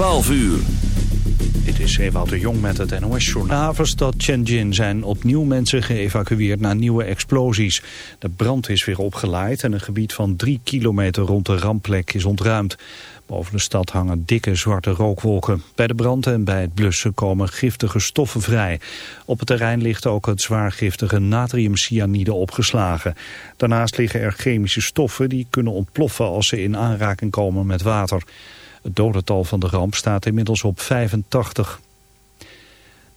12 uur. Dit is Ewout de Jong met het NOS-journaal. De havenstad Tianjin zijn opnieuw mensen geëvacueerd na nieuwe explosies. De brand is weer opgeleid en een gebied van drie kilometer rond de rampplek is ontruimd. Boven de stad hangen dikke zwarte rookwolken. Bij de brand en bij het blussen komen giftige stoffen vrij. Op het terrein ligt ook het zwaar giftige natriumcyanide opgeslagen. Daarnaast liggen er chemische stoffen die kunnen ontploffen als ze in aanraking komen met water. Het dodental van de ramp staat inmiddels op 85.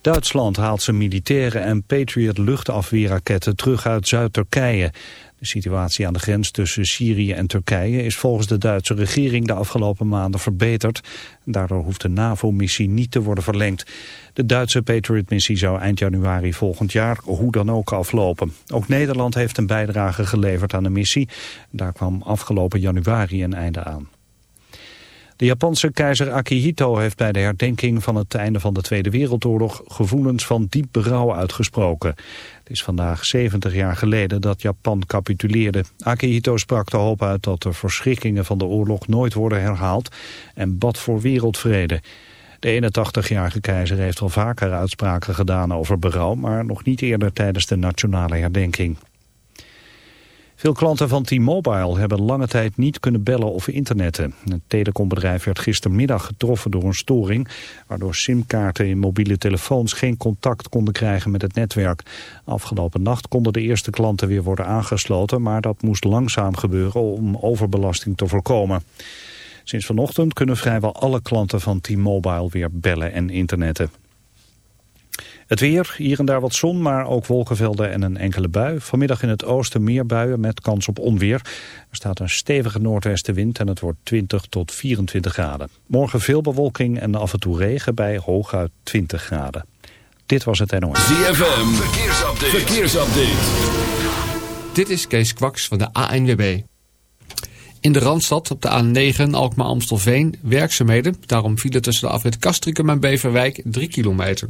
Duitsland haalt zijn militairen en Patriot luchtafweerraketten terug uit Zuid-Turkije. De situatie aan de grens tussen Syrië en Turkije is volgens de Duitse regering de afgelopen maanden verbeterd. Daardoor hoeft de NAVO-missie niet te worden verlengd. De Duitse Patriot-missie zou eind januari volgend jaar hoe dan ook aflopen. Ook Nederland heeft een bijdrage geleverd aan de missie. Daar kwam afgelopen januari een einde aan. De Japanse keizer Akihito heeft bij de herdenking van het einde van de Tweede Wereldoorlog gevoelens van diep berouw uitgesproken. Het is vandaag 70 jaar geleden dat Japan capituleerde. Akihito sprak de hoop uit dat de verschrikkingen van de oorlog nooit worden herhaald en bad voor wereldvrede. De 81-jarige keizer heeft al vaker uitspraken gedaan over berouw, maar nog niet eerder tijdens de nationale herdenking. Veel klanten van T-Mobile hebben lange tijd niet kunnen bellen of internetten. Het telecombedrijf werd gistermiddag getroffen door een storing... waardoor simkaarten in mobiele telefoons geen contact konden krijgen met het netwerk. Afgelopen nacht konden de eerste klanten weer worden aangesloten... maar dat moest langzaam gebeuren om overbelasting te voorkomen. Sinds vanochtend kunnen vrijwel alle klanten van T-Mobile weer bellen en internetten. Het weer, hier en daar wat zon, maar ook wolkenvelden en een enkele bui. Vanmiddag in het oosten meer buien met kans op onweer. Er staat een stevige noordwestenwind en het wordt 20 tot 24 graden. Morgen veel bewolking en af en toe regen bij hooguit 20 graden. Dit was het NOS. ZFM, verkeersupdate. verkeersupdate. Dit is Kees Kwaks van de ANWB. In de Randstad op de A9 Alkmaar-Amstelveen werkzaamheden. Daarom vielen tussen de afrit Kastrikum en Beverwijk 3 kilometer.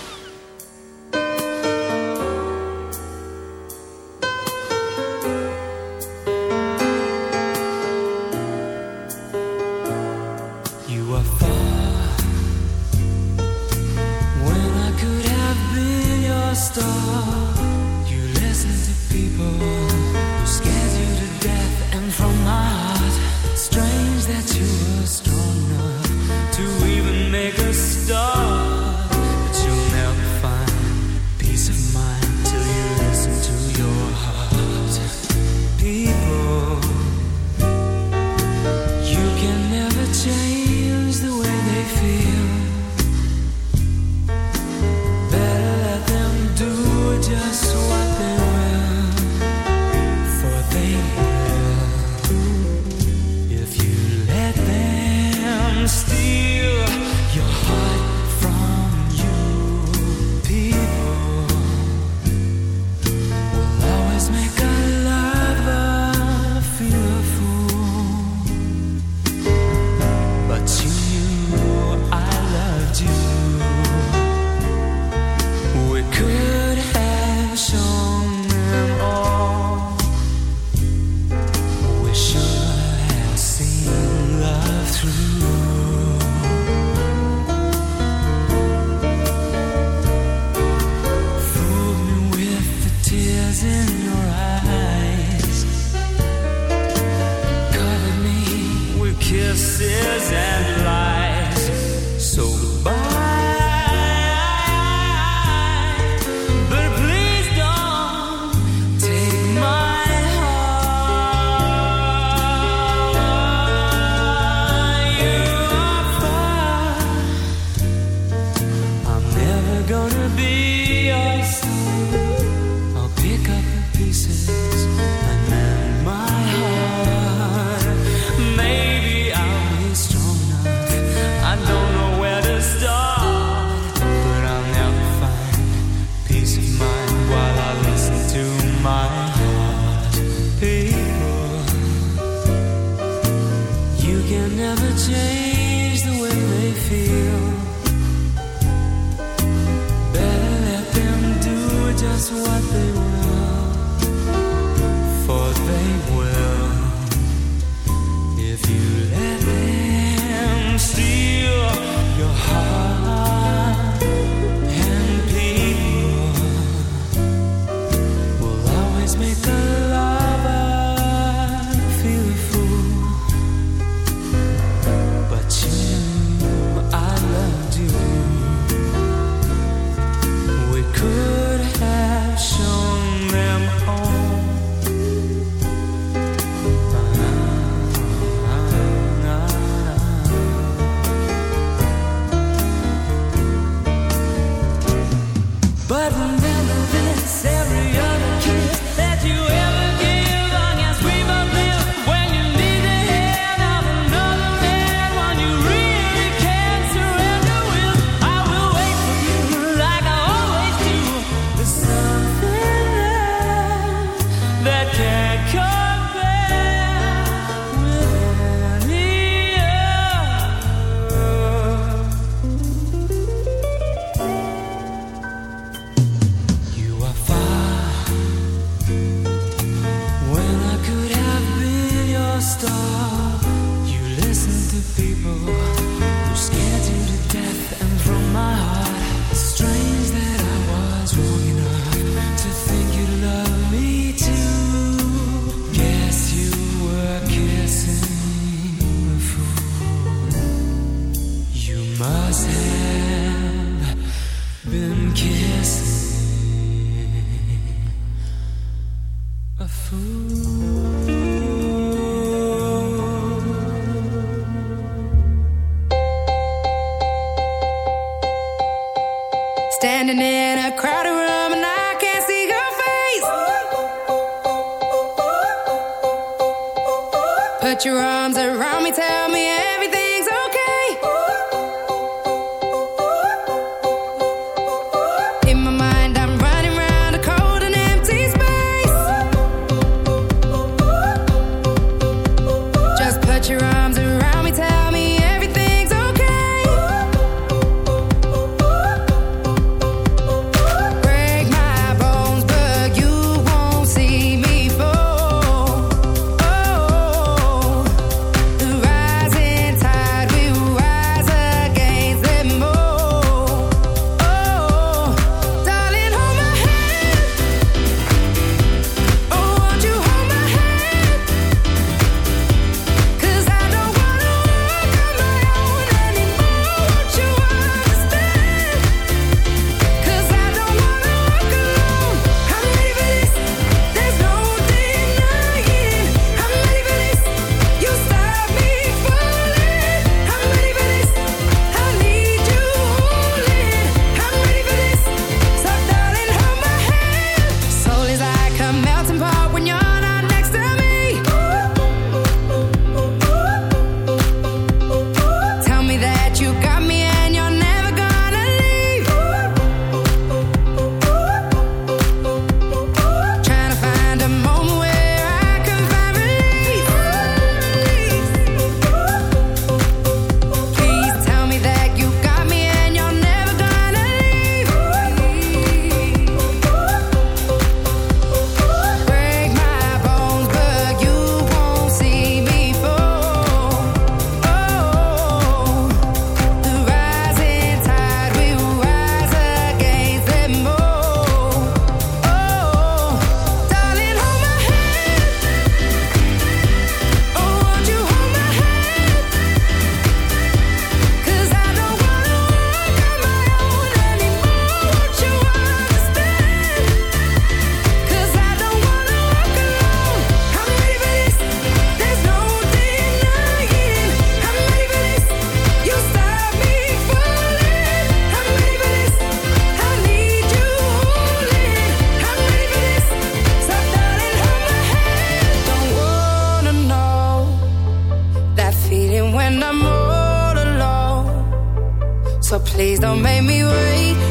and I'm all alone. So please don't make me wait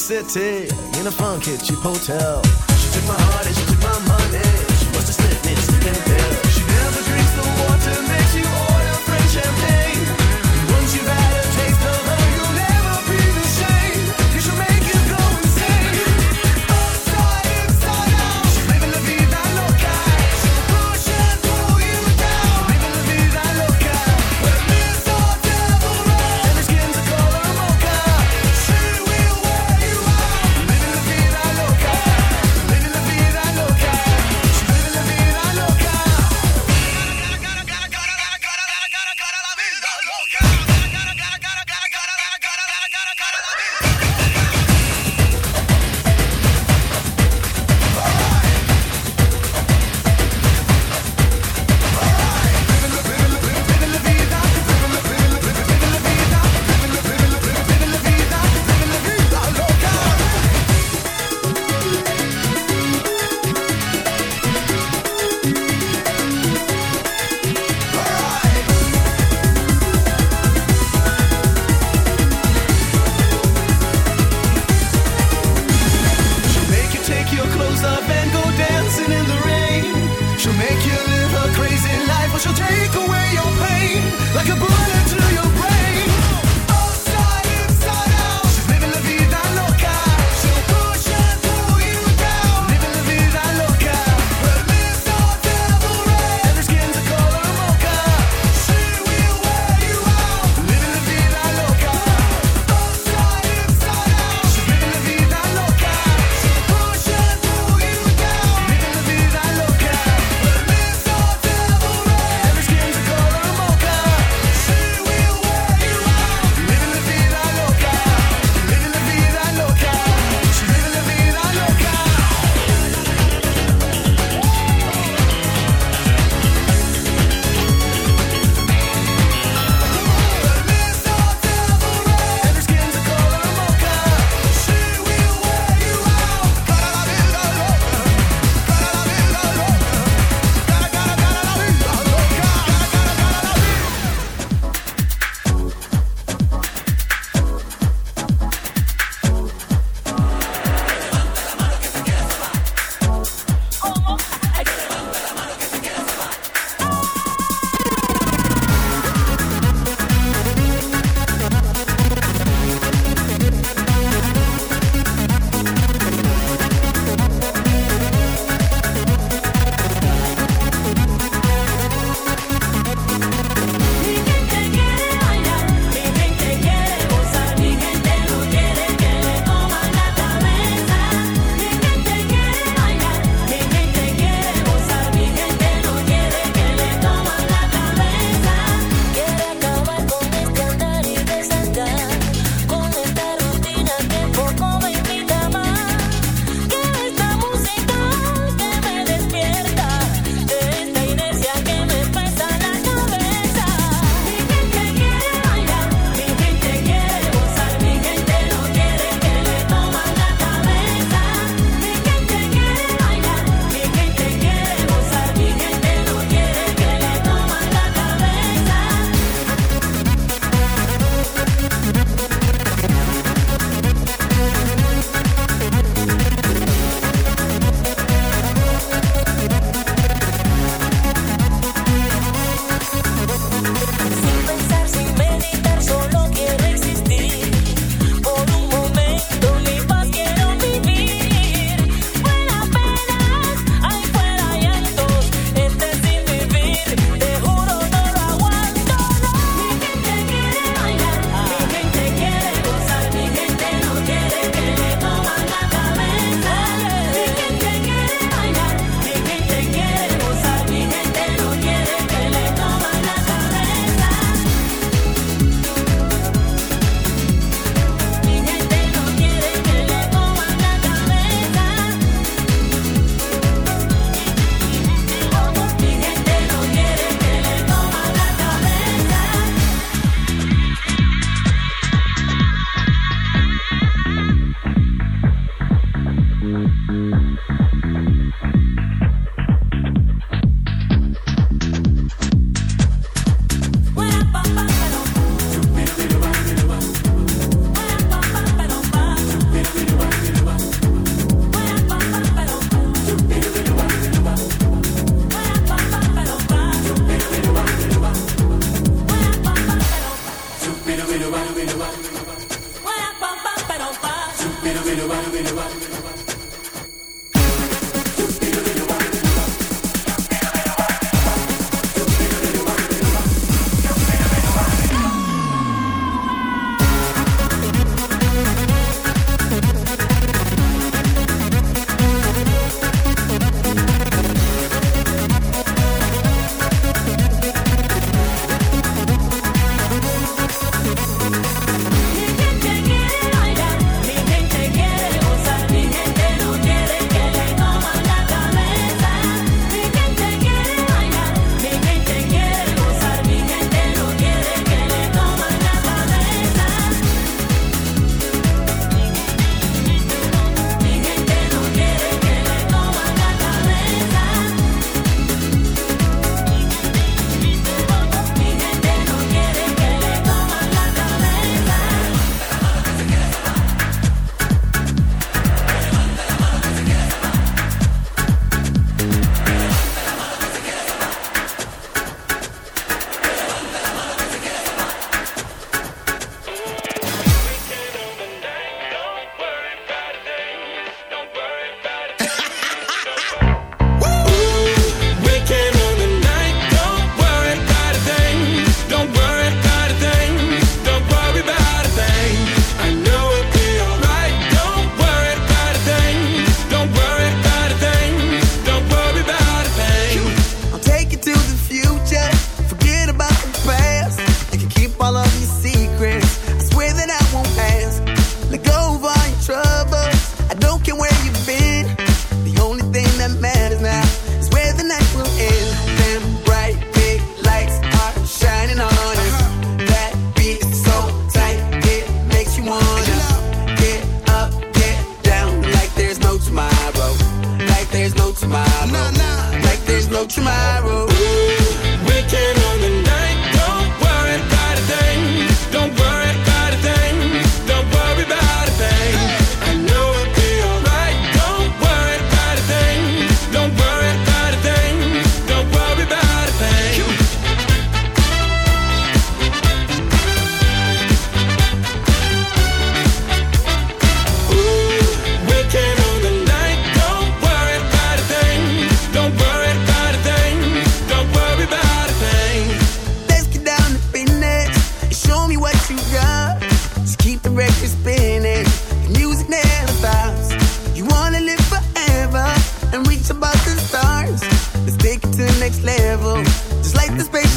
City in a funky cheap hotel.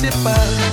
municipal.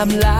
I'm lying